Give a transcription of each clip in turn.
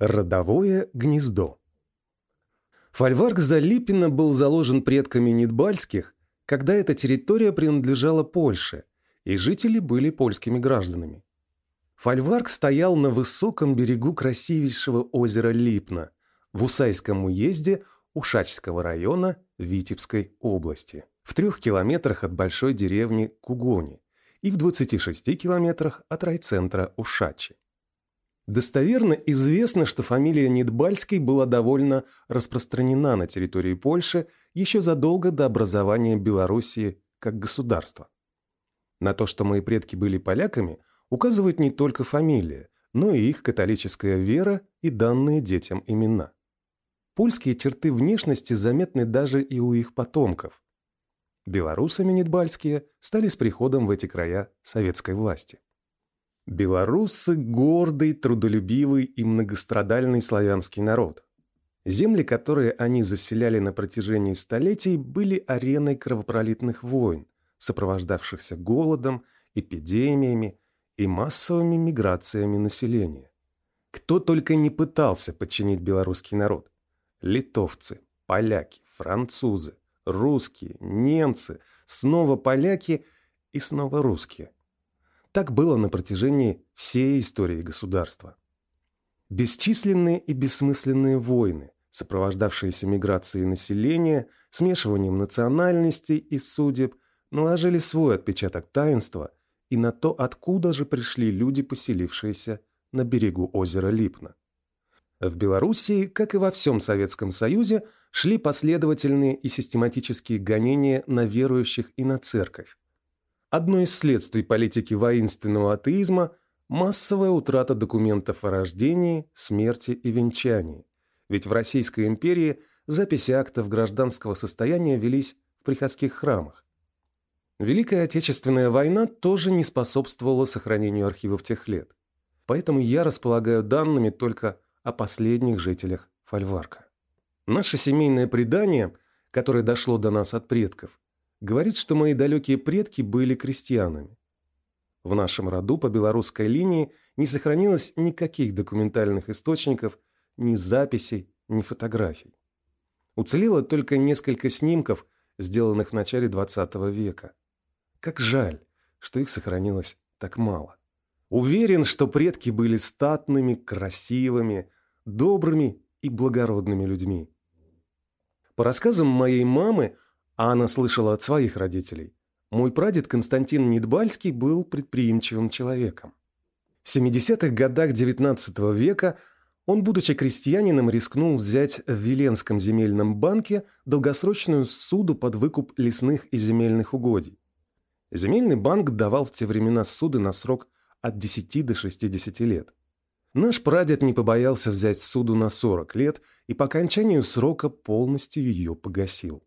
Родовое гнездо. Фольварк Залипина был заложен предками Нидбальских, когда эта территория принадлежала Польше, и жители были польскими гражданами. Фольварк стоял на высоком берегу красивейшего озера Липна в Усайском уезде Ушачского района Витебской области, в трех километрах от большой деревни Кугони и в 26 километрах от райцентра Ушачи. Достоверно известно, что фамилия Нидбальский была довольно распространена на территории Польши еще задолго до образования Белоруссии как государства. На то, что мои предки были поляками, указывает не только фамилия, но и их католическая вера и данные детям имена. Польские черты внешности заметны даже и у их потомков. Белорусами Нидбальские стали с приходом в эти края советской власти. Белорусы – гордый, трудолюбивый и многострадальный славянский народ. Земли, которые они заселяли на протяжении столетий, были ареной кровопролитных войн, сопровождавшихся голодом, эпидемиями и массовыми миграциями населения. Кто только не пытался подчинить белорусский народ. Литовцы, поляки, французы, русские, немцы, снова поляки и снова русские. Так было на протяжении всей истории государства. Бесчисленные и бессмысленные войны, сопровождавшиеся миграцией населения, смешиванием национальностей и судеб, наложили свой отпечаток таинства и на то, откуда же пришли люди, поселившиеся на берегу озера Липна. В Белоруссии, как и во всем Советском Союзе, шли последовательные и систематические гонения на верующих и на церковь. Одно из следствий политики воинственного атеизма – массовая утрата документов о рождении, смерти и венчании. Ведь в Российской империи записи актов гражданского состояния велись в приходских храмах. Великая Отечественная война тоже не способствовала сохранению архивов тех лет. Поэтому я располагаю данными только о последних жителях Фольварка. Наше семейное предание, которое дошло до нас от предков, говорит, что мои далекие предки были крестьянами. В нашем роду по белорусской линии не сохранилось никаких документальных источников, ни записей, ни фотографий. Уцелело только несколько снимков, сделанных в начале XX века. Как жаль, что их сохранилось так мало. Уверен, что предки были статными, красивыми, добрыми и благородными людьми. По рассказам моей мамы, а она слышала от своих родителей. Мой прадед Константин Нидбальский был предприимчивым человеком. В 70-х годах XIX века он, будучи крестьянином, рискнул взять в Веленском земельном банке долгосрочную суду под выкуп лесных и земельных угодий. Земельный банк давал в те времена суды на срок от 10 до 60 лет. Наш прадед не побоялся взять суду на 40 лет и по окончанию срока полностью ее погасил.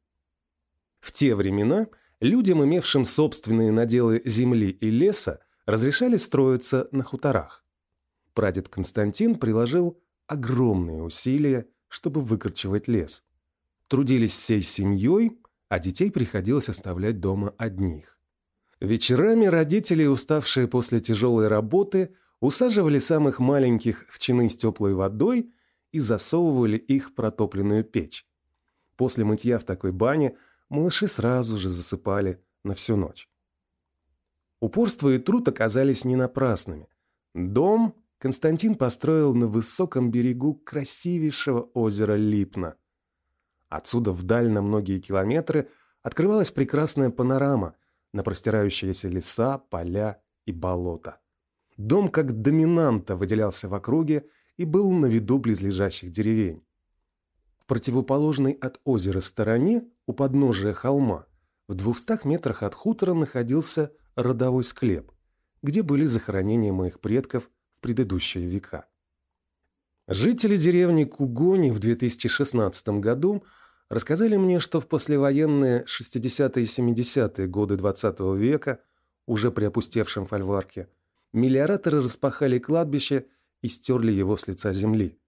В те времена людям, имевшим собственные наделы земли и леса, разрешали строиться на хуторах. Прадед Константин приложил огромные усилия, чтобы выкорчевать лес. Трудились всей семьей, а детей приходилось оставлять дома одних. Вечерами родители, уставшие после тяжелой работы, усаживали самых маленьких в чины с теплой водой и засовывали их в протопленную печь. После мытья в такой бане малыши сразу же засыпали на всю ночь. Упорство и труд оказались не напрасными. Дом Константин построил на высоком берегу красивейшего озера Липна. Отсюда вдаль на многие километры открывалась прекрасная панорама на простирающиеся леса, поля и болота. Дом как доминанта выделялся в округе и был на виду близлежащих деревень противоположной от озера стороне, у подножия холма, в двухстах метрах от хутора находился родовой склеп, где были захоронения моих предков в предыдущие века. Жители деревни Кугони в 2016 году рассказали мне, что в послевоенные 60-е и 70-е годы XX -го века, уже при опустевшем фольварке, мелиораторы распахали кладбище и стерли его с лица земли.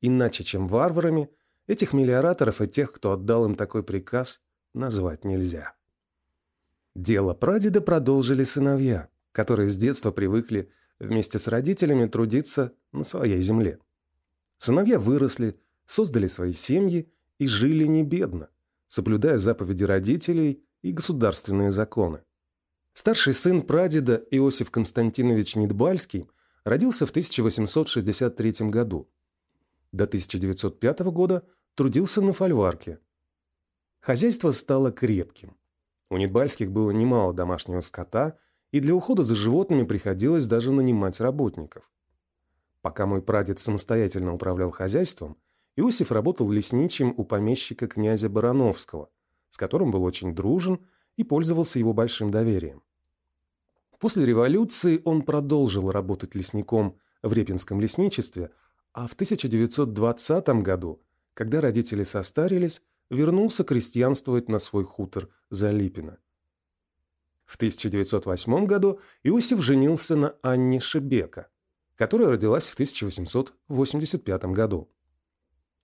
Иначе, чем варварами – Этих мелиораторов и тех, кто отдал им такой приказ, назвать нельзя. Дело прадеда продолжили сыновья, которые с детства привыкли вместе с родителями трудиться на своей земле. Сыновья выросли, создали свои семьи и жили не бедно, соблюдая заповеди родителей и государственные законы. Старший сын прадеда Иосиф Константинович Нидбальский родился в 1863 году. До 1905 года трудился на фольварке. Хозяйство стало крепким. У Нидбальских было немало домашнего скота, и для ухода за животными приходилось даже нанимать работников. Пока мой прадед самостоятельно управлял хозяйством, Иосиф работал лесничим у помещика князя Барановского, с которым был очень дружен и пользовался его большим доверием. После революции он продолжил работать лесником в Репинском лесничестве, а в 1920 году, когда родители состарились, вернулся крестьянствовать на свой хутор Залипино. В 1908 году Иосиф женился на Анне Шебека, которая родилась в 1885 году.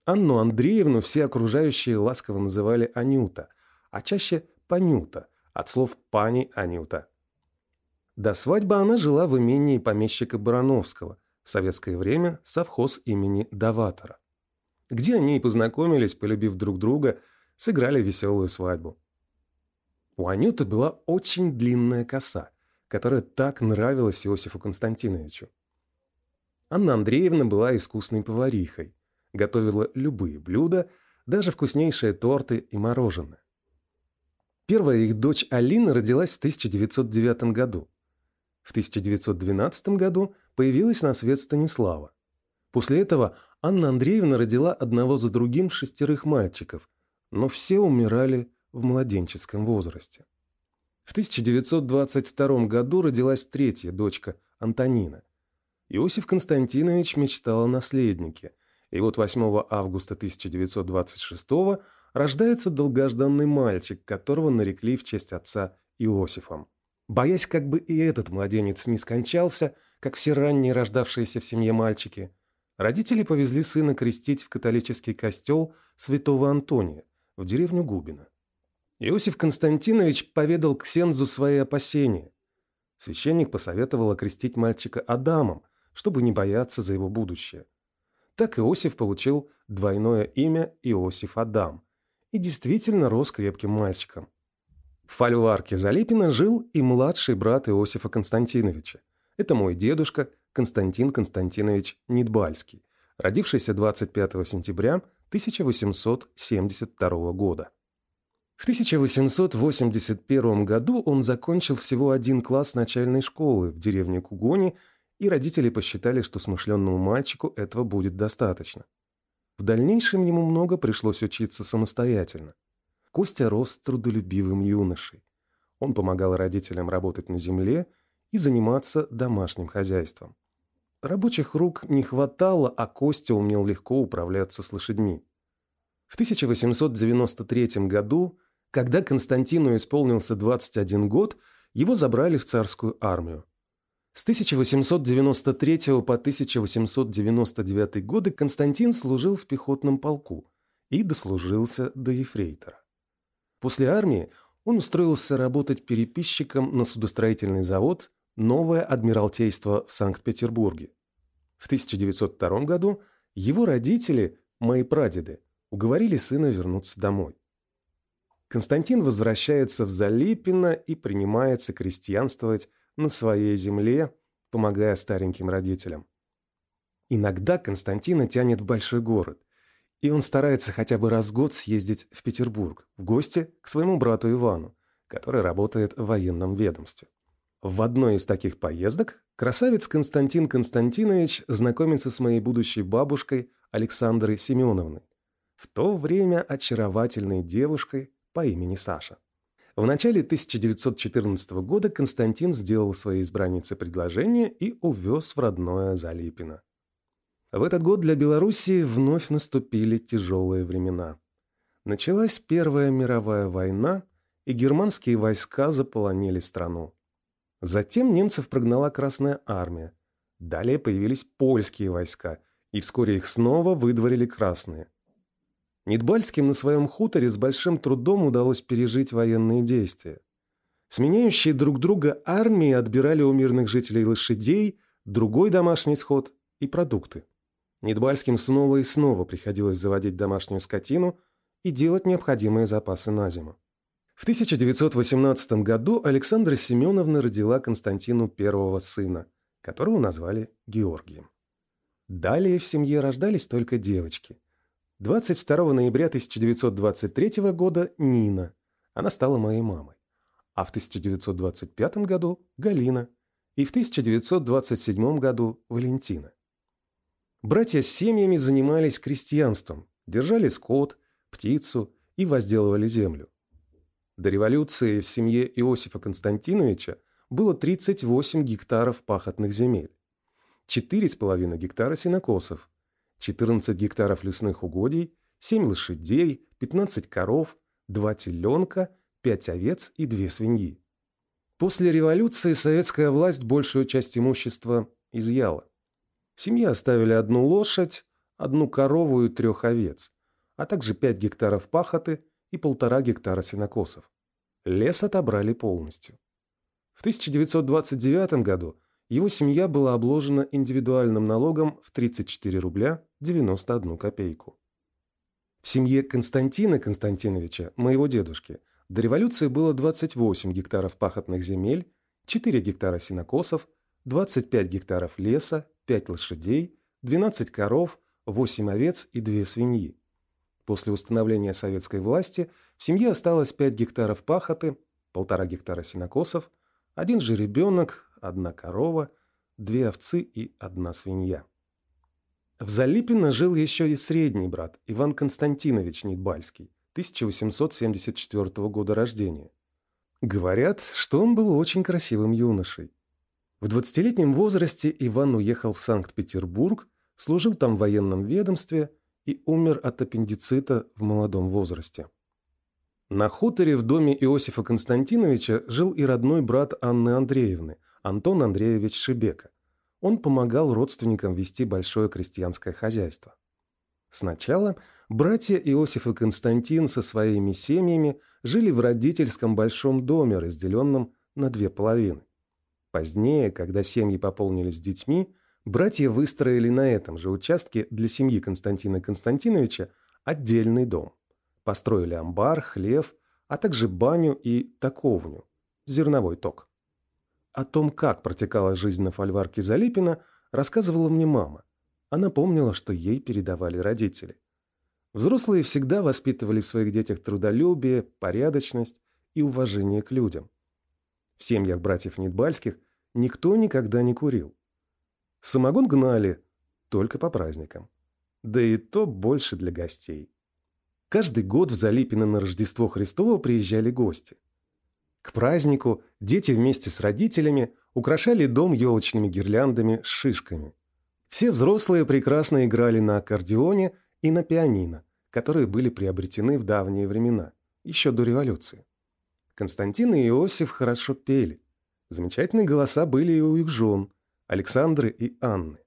Анну Андреевну все окружающие ласково называли Анюта, а чаще Панюта, от слов «пани Анюта». До свадьбы она жила в имении помещика Барановского, в советское время совхоз имени Даватора, где они и познакомились, полюбив друг друга, сыграли веселую свадьбу. У Анюты была очень длинная коса, которая так нравилась Иосифу Константиновичу. Анна Андреевна была искусной поварихой, готовила любые блюда, даже вкуснейшие торты и мороженое. Первая их дочь Алина родилась в 1909 году. В 1912 году появилась на свет Станислава. После этого Анна Андреевна родила одного за другим шестерых мальчиков, но все умирали в младенческом возрасте. В 1922 году родилась третья дочка Антонина. Иосиф Константинович мечтал о наследнике, и вот 8 августа 1926 рождается долгожданный мальчик, которого нарекли в честь отца Иосифом. Боясь, как бы и этот младенец не скончался, как все ранние рождавшиеся в семье мальчики, родители повезли сына крестить в католический костел святого Антония в деревню Губина. Иосиф Константинович поведал Ксензу свои опасения. Священник посоветовал окрестить мальчика Адамом, чтобы не бояться за его будущее. Так Иосиф получил двойное имя Иосиф Адам и действительно рос крепким мальчиком. В фольварке Залипина жил и младший брат Иосифа Константиновича. Это мой дедушка Константин Константинович Нидбальский, родившийся 25 сентября 1872 года. В 1881 году он закончил всего один класс начальной школы в деревне Кугони, и родители посчитали, что смышленному мальчику этого будет достаточно. В дальнейшем ему много пришлось учиться самостоятельно. Костя рос трудолюбивым юношей. Он помогал родителям работать на земле и заниматься домашним хозяйством. Рабочих рук не хватало, а Костя умел легко управляться с лошадьми. В 1893 году когда Константину исполнился 21 год, его забрали в царскую армию. С 1893 по 1899 годы Константин служил в пехотном полку и дослужился до ефрейтора. После армии он устроился работать переписчиком на судостроительный завод «Новое Адмиралтейство» в Санкт-Петербурге. В 1902 году его родители, мои прадеды, уговорили сына вернуться домой. Константин возвращается в Залипино и принимается крестьянствовать на своей земле, помогая стареньким родителям. Иногда Константина тянет в большой город, и он старается хотя бы раз в год съездить в Петербург в гости к своему брату Ивану, который работает в военном ведомстве. В одной из таких поездок красавец Константин Константинович знакомится с моей будущей бабушкой Александрой Семеновной, в то время очаровательной девушкой, по имени Саша. В начале 1914 года Константин сделал своей избраннице предложение и увез в родное Залипино. В этот год для Белоруссии вновь наступили тяжелые времена. Началась Первая мировая война, и германские войска заполонили страну. Затем немцев прогнала Красная армия. Далее появились польские войска, и вскоре их снова выдворили красные – Нидбальским на своем хуторе с большим трудом удалось пережить военные действия. Сменяющие друг друга армии отбирали у мирных жителей лошадей, другой домашний сход и продукты. Недбальским снова и снова приходилось заводить домашнюю скотину и делать необходимые запасы на зиму. В 1918 году Александра Семеновна родила Константину первого сына, которого назвали Георгием. Далее в семье рождались только девочки. 22 ноября 1923 года Нина. Она стала моей мамой. А в 1925 году Галина. И в 1927 году Валентина. Братья с семьями занимались крестьянством, держали скот, птицу и возделывали землю. До революции в семье Иосифа Константиновича было 38 гектаров пахотных земель, 4,5 гектара сенокосов, 14 гектаров лесных угодий, 7 лошадей, 15 коров, 2 теленка, 5 овец и 2 свиньи. После революции советская власть большую часть имущества изъяла. Семье оставили одну лошадь, одну корову и трех овец, а также 5 гектаров пахоты и полтора гектара сенокосов. Лес отобрали полностью. В 1929 году его семья была обложена индивидуальным налогом в 34 рубля 91 копейку. В семье Константина Константиновича, моего дедушки, до революции было 28 гектаров пахотных земель, 4 гектара сенокосов, 25 гектаров леса, 5 лошадей, 12 коров, 8 овец и 2 свиньи. После установления советской власти в семье осталось 5 гектаров пахоты, полтора гектара сенокосов, один же ребенок, одна корова, две овцы и одна свинья. В Залипино жил еще и средний брат Иван Константинович Нидбальский, 1874 года рождения. Говорят, что он был очень красивым юношей. В 20-летнем возрасте Иван уехал в Санкт-Петербург, служил там в военном ведомстве и умер от аппендицита в молодом возрасте. На хуторе в доме Иосифа Константиновича жил и родной брат Анны Андреевны, Антон Андреевич Шибека. Он помогал родственникам вести большое крестьянское хозяйство. Сначала братья Иосиф и Константин со своими семьями жили в родительском большом доме, разделенном на две половины. Позднее, когда семьи пополнились детьми, братья выстроили на этом же участке для семьи Константина Константиновича отдельный дом. Построили амбар, хлев, а также баню и таковню, зерновой ток. О том, как протекала жизнь на фольварке Залипина, рассказывала мне мама. Она помнила, что ей передавали родители. Взрослые всегда воспитывали в своих детях трудолюбие, порядочность и уважение к людям. В семьях братьев Нидбальских никто никогда не курил. Самогон гнали только по праздникам. Да и то больше для гостей. Каждый год в Залипино на Рождество Христово приезжали гости. К празднику дети вместе с родителями украшали дом елочными гирляндами с шишками. Все взрослые прекрасно играли на аккордеоне и на пианино, которые были приобретены в давние времена, еще до революции. Константин и Иосиф хорошо пели. Замечательные голоса были и у их жен, Александры и Анны.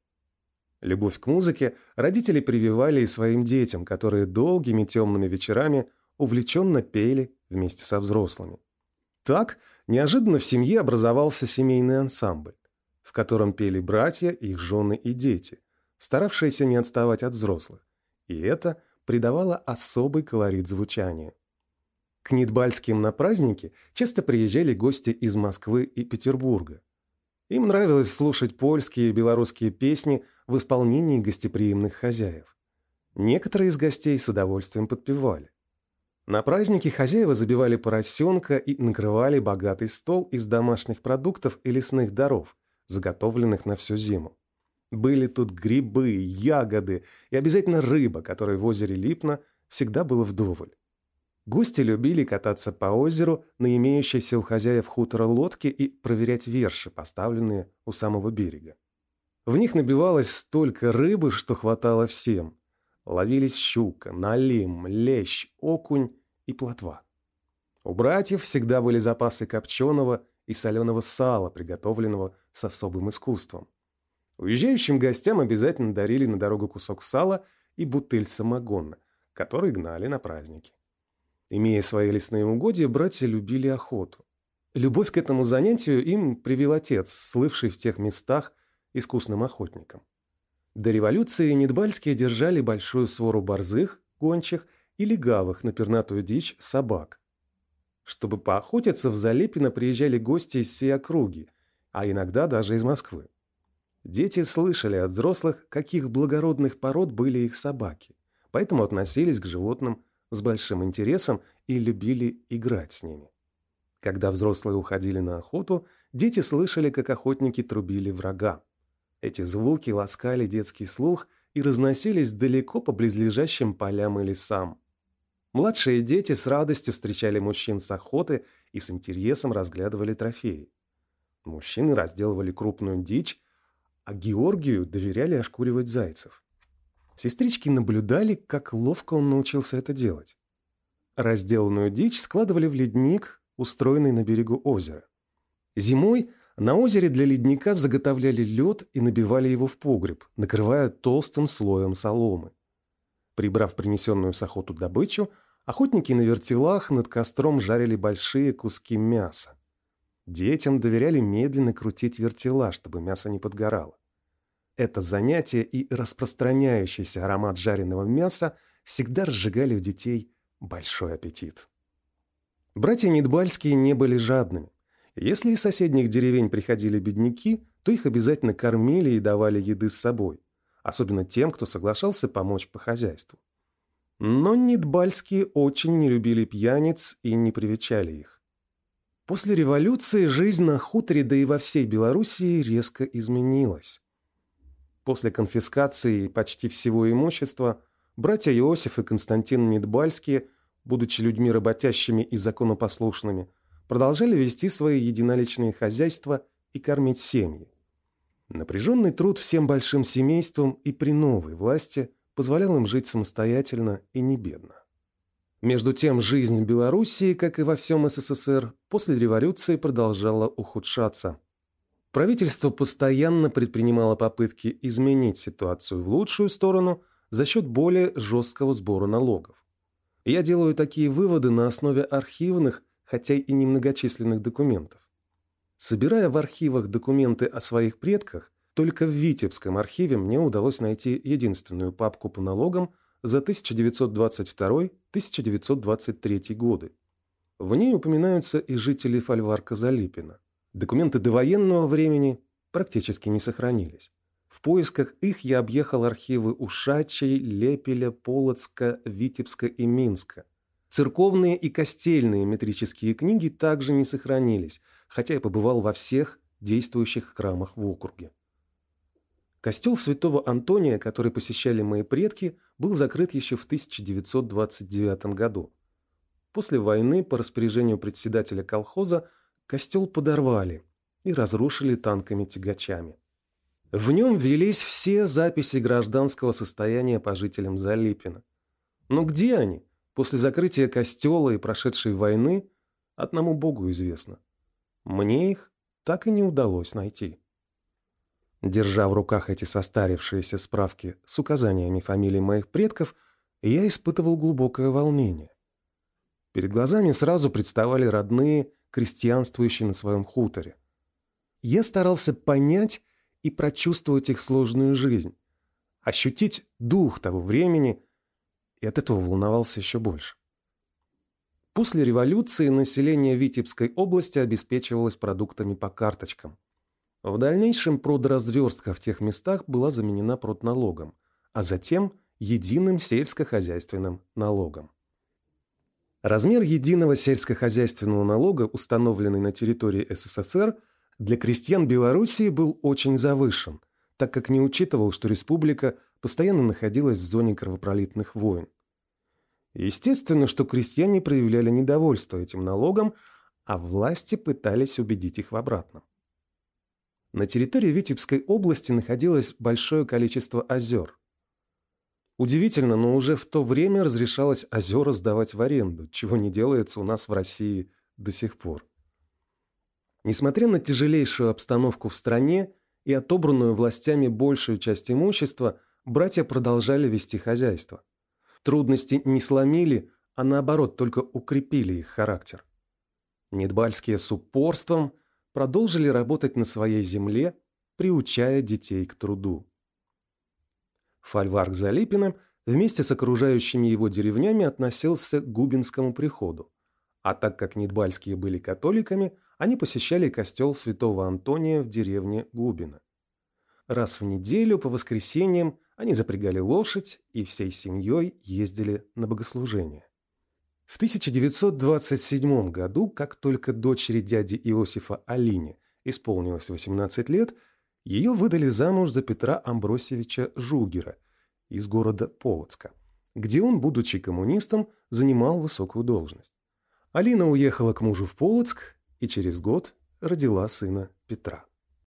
Любовь к музыке родители прививали и своим детям, которые долгими темными вечерами увлеченно пели вместе со взрослыми. Так, неожиданно в семье образовался семейный ансамбль, в котором пели братья, их жены и дети, старавшиеся не отставать от взрослых. И это придавало особый колорит звучанию. К Нидбальским на праздники часто приезжали гости из Москвы и Петербурга. Им нравилось слушать польские и белорусские песни в исполнении гостеприимных хозяев. Некоторые из гостей с удовольствием подпевали. На праздники хозяева забивали поросенка и накрывали богатый стол из домашних продуктов и лесных даров, заготовленных на всю зиму. Были тут грибы, ягоды и обязательно рыба, которой в озере Липна всегда было вдоволь. Гости любили кататься по озеру на имеющейся у хозяев хутора лодке и проверять верши, поставленные у самого берега. В них набивалось столько рыбы, что хватало всем. Ловились щука, налим, лещ, окунь и плотва. У братьев всегда были запасы копченого и соленого сала, приготовленного с особым искусством. Уезжающим гостям обязательно дарили на дорогу кусок сала и бутыль самогона, который гнали на праздники. Имея свои лесные угодья, братья любили охоту. Любовь к этому занятию им привил отец, слывший в тех местах искусным охотником. До революции Недбальские держали большую свору борзых, гончих и легавых на пернатую дичь собак. Чтобы поохотиться, в Залепино приезжали гости из всей округи, а иногда даже из Москвы. Дети слышали от взрослых, каких благородных пород были их собаки, поэтому относились к животным с большим интересом и любили играть с ними. Когда взрослые уходили на охоту, дети слышали, как охотники трубили врага. Эти звуки ласкали детский слух и разносились далеко по близлежащим полям и лесам. Младшие дети с радостью встречали мужчин с охоты и с интересом разглядывали трофеи. Мужчины разделывали крупную дичь, а Георгию доверяли ошкуривать зайцев. Сестрички наблюдали, как ловко он научился это делать. Разделанную дичь складывали в ледник, устроенный на берегу озера. Зимой на озере для ледника заготовляли лед и набивали его в погреб, накрывая толстым слоем соломы. Прибрав принесенную с охоту добычу, охотники на вертелах над костром жарили большие куски мяса. Детям доверяли медленно крутить вертела, чтобы мясо не подгорало. Это занятие и распространяющийся аромат жареного мяса всегда разжигали у детей большой аппетит. Братья Недбальские не были жадными. Если из соседних деревень приходили бедняки, то их обязательно кормили и давали еды с собой, особенно тем, кто соглашался помочь по хозяйству. Но Недбальские очень не любили пьяниц и не привечали их. После революции жизнь на хуторе, да и во всей Белоруссии резко изменилась. После конфискации почти всего имущества братья Иосиф и Константин Недбальские, будучи людьми работящими и законопослушными, продолжали вести свои единоличные хозяйства и кормить семьи. Напряженный труд всем большим семействам и при новой власти позволял им жить самостоятельно и не бедно. Между тем, жизнь в Белоруссии, как и во всем СССР, после революции продолжала ухудшаться – Правительство постоянно предпринимало попытки изменить ситуацию в лучшую сторону за счет более жесткого сбора налогов. Я делаю такие выводы на основе архивных, хотя и немногочисленных документов. Собирая в архивах документы о своих предках, только в Витебском архиве мне удалось найти единственную папку по налогам за 1922-1923 годы. В ней упоминаются и жители фольварка Залипина. Документы довоенного времени практически не сохранились. В поисках их я объехал архивы Ушачей, Лепеля, Полоцка, Витебска и Минска. Церковные и костельные метрические книги также не сохранились, хотя я побывал во всех действующих храмах в округе. Костел святого Антония, который посещали мои предки, был закрыт еще в 1929 году. После войны по распоряжению председателя колхоза Костел подорвали и разрушили танками-тягачами. В нем велись все записи гражданского состояния по жителям Залипина. Но где они? После закрытия костела и прошедшей войны одному Богу известно. Мне их так и не удалось найти. Держа в руках эти состарившиеся справки с указаниями фамилий моих предков, я испытывал глубокое волнение. Перед глазами сразу представали родные крестьянствующие на своем хуторе. Я старался понять и прочувствовать их сложную жизнь, ощутить дух того времени, и от этого волновался еще больше. После революции население Витебской области обеспечивалось продуктами по карточкам. В дальнейшем продразверстка в тех местах была заменена продналогом, а затем единым сельскохозяйственным налогом. Размер единого сельскохозяйственного налога, установленный на территории СССР, для крестьян Белоруссии был очень завышен, так как не учитывал, что республика постоянно находилась в зоне кровопролитных войн. Естественно, что крестьяне проявляли недовольство этим налогом, а власти пытались убедить их в обратном. На территории Витебской области находилось большое количество озер. Удивительно, но уже в то время разрешалось озера сдавать в аренду, чего не делается у нас в России до сих пор. Несмотря на тяжелейшую обстановку в стране и отобранную властями большую часть имущества, братья продолжали вести хозяйство. Трудности не сломили, а наоборот только укрепили их характер. Недбальские с упорством продолжили работать на своей земле, приучая детей к труду. Фольварк Залипина вместе с окружающими его деревнями относился к Губинскому приходу. А так как Нидбальские были католиками, они посещали костел святого Антония в деревне Губино. Раз в неделю по воскресеньям они запрягали лошадь и всей семьей ездили на богослужение. В 1927 году, как только дочери дяди Иосифа Алине исполнилось 18 лет, ее выдали замуж за Петра Амбросевича Жугера из города Полоцка, где он, будучи коммунистом, занимал высокую должность. Алина уехала к мужу в Полоцк и через год родила сына Петра.